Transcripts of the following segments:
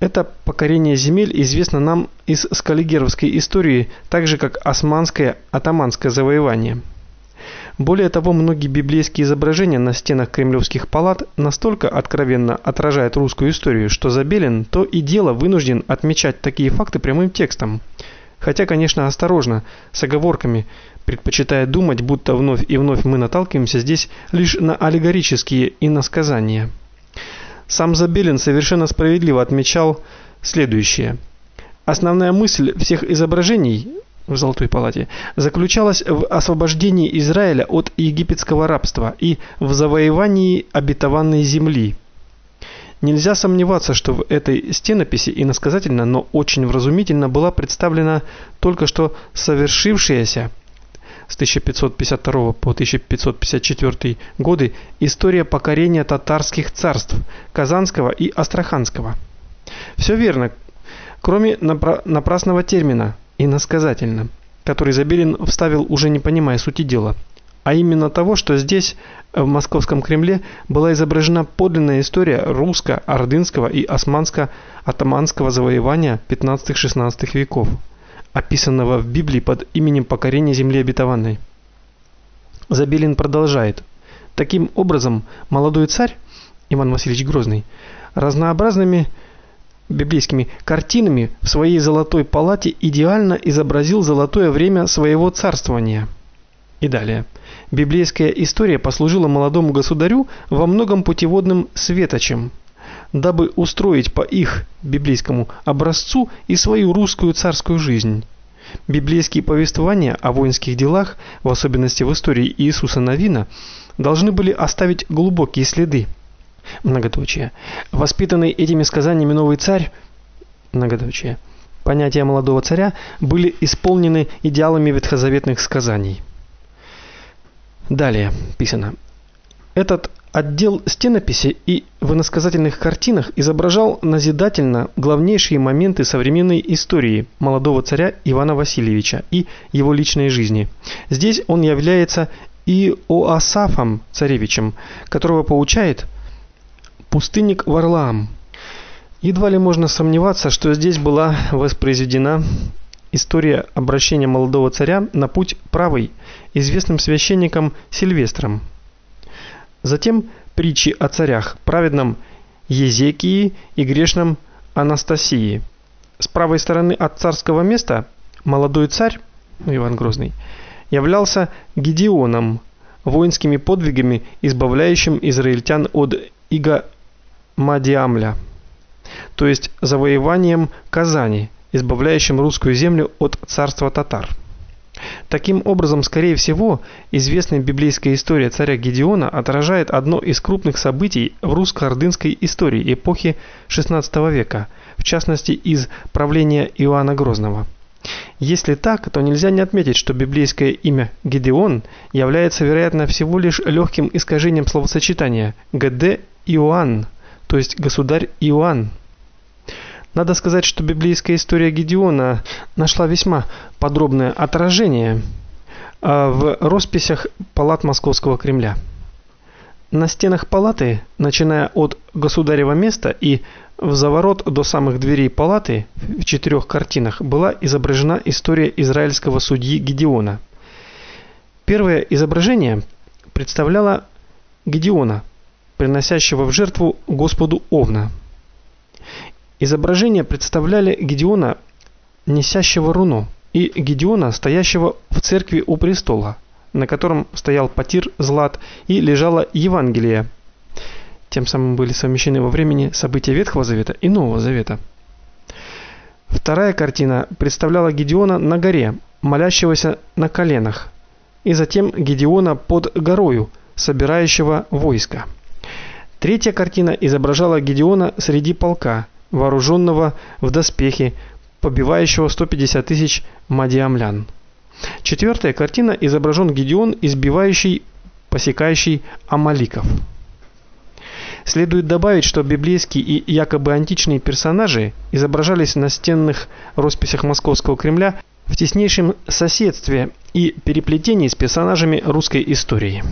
Это покорение земель известно нам из скаллигеровской истории, так же как османское, атаманское завоевание. Более того, многие библейские изображения на стенах кремлевских палат настолько откровенно отражают русскую историю, что Забелин то и дело вынужден отмечать такие факты прямым текстом. Хотя, конечно, осторожно, с оговорками, предпочитая думать, будто вновь и вновь мы наталкиваемся здесь лишь на аллегорические иносказания. Сам Забелин совершенно справедливо отмечал следующее: Основная мысль всех изображений в Золотой палате заключалась в освобождении Израиля от египетского рабства и в завоевании обетованной земли. Нельзя сомневаться, что в этой стенописи иносказательно, но очень вразумительно была представлена только что совершившаяся с 1552 по 1554 годы история покорения татарских царств Казанского и Астраханского. Все верно, кроме напрасного термина иносказательно, который Забелин вставил уже не понимая сути дела, а именно того, что здесь в Московском Кремле была изображена подлинная история русско-ордынского и османско-атаманского завоевания 15-16 веков описанного в Библии под именем покорения земли обетованной. Забелин продолжает: Таким образом, молодой царь Иван Васильевич Грозный разнообразными библейскими картинами в своей золотой палате идеально изобразил золотое время своего царствования. И далее. Библейская история послужила молодому государю во многом путеводным светочем дабы устроить по их библейскому образцу и свою русскую царскую жизнь. Библейские повествования о воинских делах, в особенности в истории Иисуса Навина, должны были оставить глубокие следы. Многоточие. Воспитанный этими сказаниями новый царь, многоточие. Понятия молодого царя были исполнены идеалами ветхозаветных сказаний. Далее писано: Этот Отдел стенописи и в иносказательных картинах изображал назидательно главнейшие моменты современной истории молодого царя Ивана Васильевича и его личной жизни. Здесь он является и Оасафом царевичем, которого поучает пустынник Варлаам. Едва ли можно сомневаться, что здесь была воспроизведена история обращения молодого царя на путь правый известным священником Сильвестром. Затем притчи о царях, праведном Езекии и грешном Анастасии. С правой стороны от царского места молодой царь, ну, Иван Грозный, являлся Гедеоном, воинскими подвигами избавляющим израильтян от иго Мадиамля, то есть завоеванием Казани, избавляющим русскую землю от царства татар. Таким образом, скорее всего, известная библейская история царя Гедеона отражает одно из крупных событий в русско-ордынской истории эпохи XVI века, в частности, из правления Иоанна Грозного. Если так, то нельзя не отметить, что библейское имя Гедеон является, вероятно, всего лишь легким искажением словосочетания Гд Иоанн, то есть государь Иоанн. Надо сказать, что библейская история Гедеона нашла весьма подробное отражение а, в росписях палат Московского Кремля. На стенах палаты, начиная от государева места и в заворот до самых дверей палаты в четырех картинах была изображена история израильского судьи Гедеона. Первое изображение представляло Гедеона, приносящего в жертву Господу овна. Изображения представляли Гедеона, несящего руну, и Гедеона, стоящего в церкви у престола, на котором стоял потир злат и лежало Евангелие. Тем самым были совмещены во времени события Ветхого Завета и Нового Завета. Вторая картина представляла Гедеона на горе, молящегося на коленах, и затем Гедеона под горою, собирающего войско. Третья картина изображала Гедеона среди полка – вооруженного в доспехи, побивающего 150 тысяч мадиамлян. Четвертая картина изображен Гедеон, избивающий, посекающий амаликов. Следует добавить, что библейские и якобы античные персонажи изображались на стенных росписях Московского Кремля в теснейшем соседстве и переплетении с персонажами русской истории.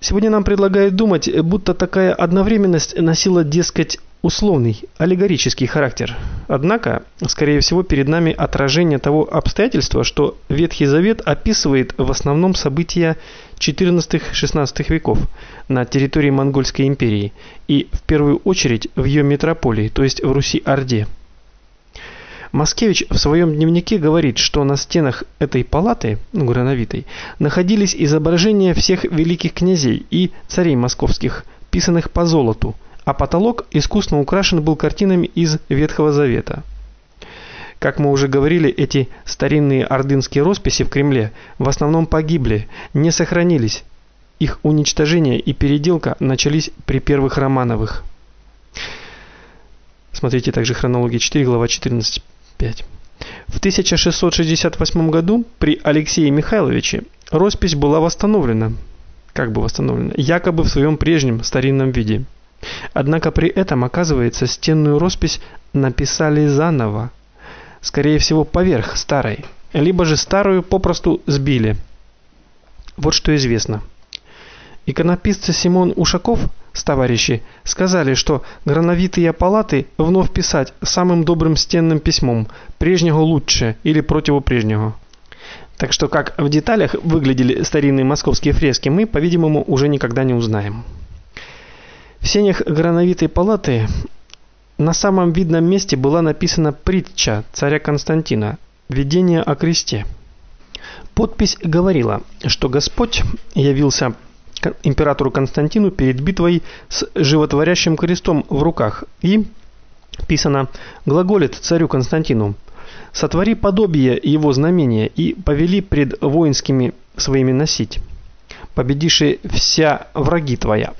Сегодня нам предлагают думать, будто такая одновременность носила, дескать, условный, аллегорический характер. Однако, скорее всего, перед нами отражение того обстоятельства, что Ветхий Завет описывает в основном события XIV-XVI веков на территории Монгольской империи и в первую очередь в ее метрополии, то есть в Руси-Орде. Маскевич в своем дневнике говорит, что на стенах этой палаты, ну, грановитой, находились изображения всех великих князей и царей московских, писанных по золоту – а потолок искусно украшен был картинами из Ветхого Завета. Как мы уже говорили, эти старинные ордынские росписи в Кремле в основном погибли, не сохранились. Их уничтожение и переделка начались при первых Романовых. Смотрите также хронология 4, глава 14.5. В 1668 году при Алексее Михайловиче роспись была восстановлена, как бы восстановлена, якобы в своем прежнем старинном виде. Однако при этом, оказывается, стенную роспись написали заново, скорее всего, поверх старой, либо же старую попросту сбили. Вот что известно. Иконописцы Симон Ушаков с товарищи сказали, что грановитые палаты вновь писать самым добрым стенным письмом, прежнего лучше или противопрежнего. Так что как в деталях выглядели старинные московские фрески, мы, по-видимому, уже никогда не узнаем. В сенях грановитой палаты на самом видном месте была написана притча царя Константина «Видение о кресте». Подпись говорила, что Господь явился императору Константину перед битвой с животворящим крестом в руках и писано глаголит царю Константину «Сотвори подобие его знамения и повели пред воинскими своими носить, победиши вся враги твоя».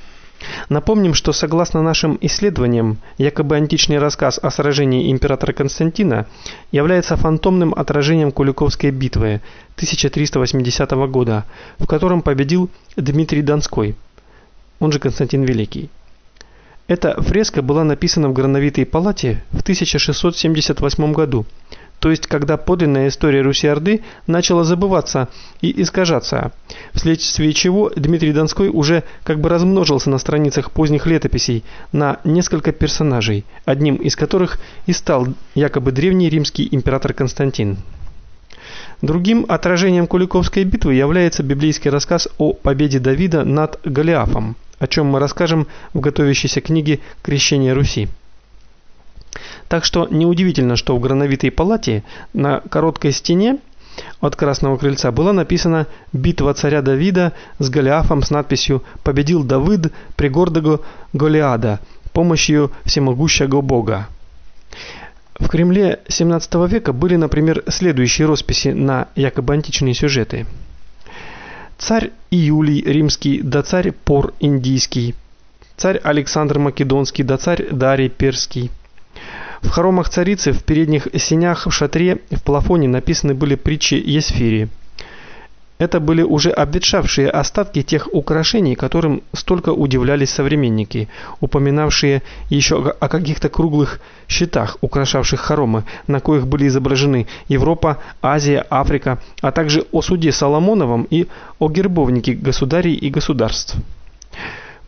Напомним, что согласно нашим исследованиям, якобы античный рассказ о сражении императора Константина является фантомным отражением Куликовской битвы 1380 года, в котором победил Дмитрий Донской, он же Константин Великий. Эта фреска была написана в Грановитой палате в 1678 году то есть когда подлинная история Руси-Орды начала забываться и искажаться, вследствие чего Дмитрий Донской уже как бы размножился на страницах поздних летописей на несколько персонажей, одним из которых и стал якобы древний римский император Константин. Другим отражением Куликовской битвы является библейский рассказ о победе Давида над Голиафом, о чем мы расскажем в готовящейся книге Крещение Руси. Так что неудивительно, что в грановитой палате на короткой стене от Красного крыльца была написана «Битва царя Давида с Голиафом» с надписью «Победил Давид пригордого Голиада помощью всемогущего Бога». В Кремле XVII века были, например, следующие росписи на якобы античные сюжеты. Царь Иулий римский да царь Пор индийский, царь Александр Македонский да царь Дарий перский, в хоромах царицы в передних сенях в шатре в плафоне написаны были притчи Есфирии. Это были уже обветшавшие остатки тех украшений, которым столько удивлялись современники, упоминавшие еще о каких-то круглых щитах, украшавших хоромы, на коих были изображены Европа, Азия, Африка, а также о суде Соломоновом и о гербовнике государей и государств.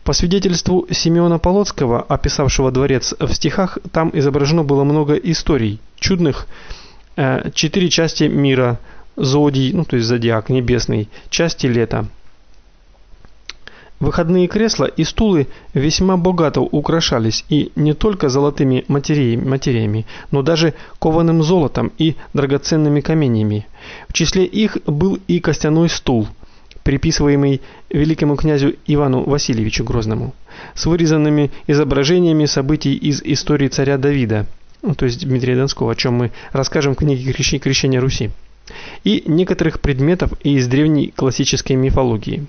По свидетельству Симеона Полоцкого, описавшего дворец в стихах, там изображено было много историй, чудных, э, четыре части мира, зодий, ну то есть зодиак небесный, части лета. Выходные кресла и стулы весьма богато украшались и не только золотыми материями, материями, но даже кованым золотом и драгоценными каменями. В числе их был и костяной стул – приписываемый великому князю Ивану Васильевичу Грозному, с вырезанными изображениями событий из истории царя Давида, ну, то есть Дмитрия Донского, о чем мы расскажем в книге Крещение Руси, и некоторых предметов из древней классической мифологии.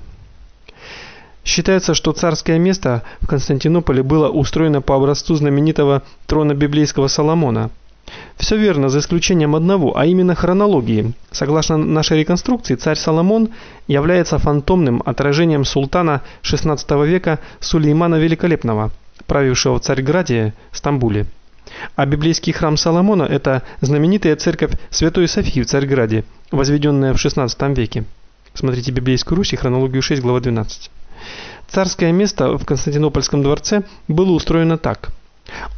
Считается, что царское место в Константинополе было устроено по образцу знаменитого трона библейского Соломона – все верно, за исключением одного, а именно хронологии. Согласно нашей реконструкции, царь Соломон является фантомным отражением султана XVI века Сулеймана Великолепного, правившего в Царьграде, Стамбуле. А библейский храм Соломона это знаменитая церковь Святой Софии в Царьграде, возведенная в XVI веке. Смотрите Библейскую Русь и хронологию 6, глава 12. Царское место в Константинопольском дворце было устроено так: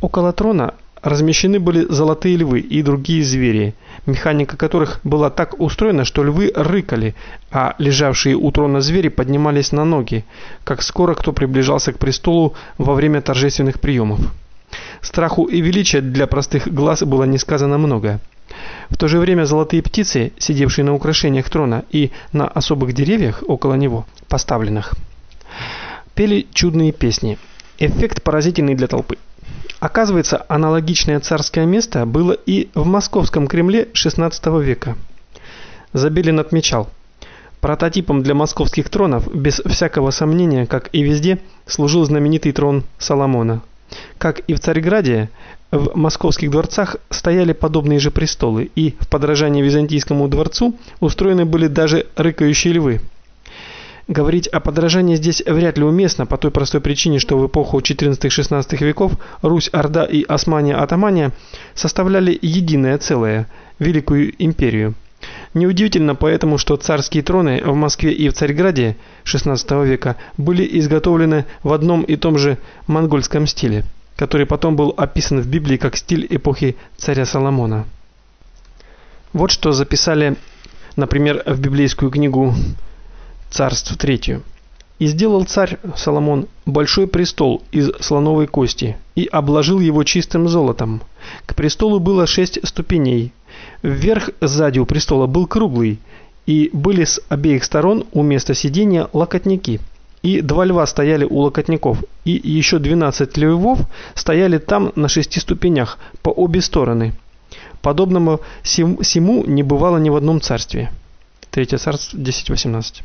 Около трона размещены были золотые львы и другие звери, механика которых была так устроена, что львы рыкали, а лежавшие у трона звери поднимались на ноги, как скоро кто приближался к престолу во время торжественных приемов. Страху и величия для простых глаз было не сказано много. В то же время золотые птицы, сидевшие на украшениях трона и на особых деревьях около него поставленных, пели чудные песни. Эффект поразительный для толпы. Оказывается, аналогичное царское место было и в московском Кремле XVI века. Забелин отмечал: прототипом для московских тронов без всякого сомнения, как и везде, служил знаменитый трон Соломона. Как и в Царьграде, в московских дворцах стояли подобные же престолы, и в подражании византийскому дворцу устроены были даже рыкающие львы. Говорить о подражании здесь вряд ли уместно по той простой причине, что в эпоху XIV-XVI веков Русь, Орда и Османия-Атамания составляли единое целое великую империю. Неудивительно поэтому, что царские троны в Москве и в Царьграде XVI века были изготовлены в одном и том же монгольском стиле, который потом был описан в Библии как стиль эпохи царя Соломона. Вот что записали, например, в библейскую книгу Царств третью. И сделал царь Соломон большой престол из слоновой кости и обложил его чистым золотом. К престолу было шесть ступеней. Вверх сзади у престола был круглый, и были с обеих сторон у места сидения локотники. И два льва стояли у локотников, и еще двенадцать львов стояли там на шести ступенях по обе стороны. Подобного сему не бывало ни в одном царстве. Третье царство 10:18.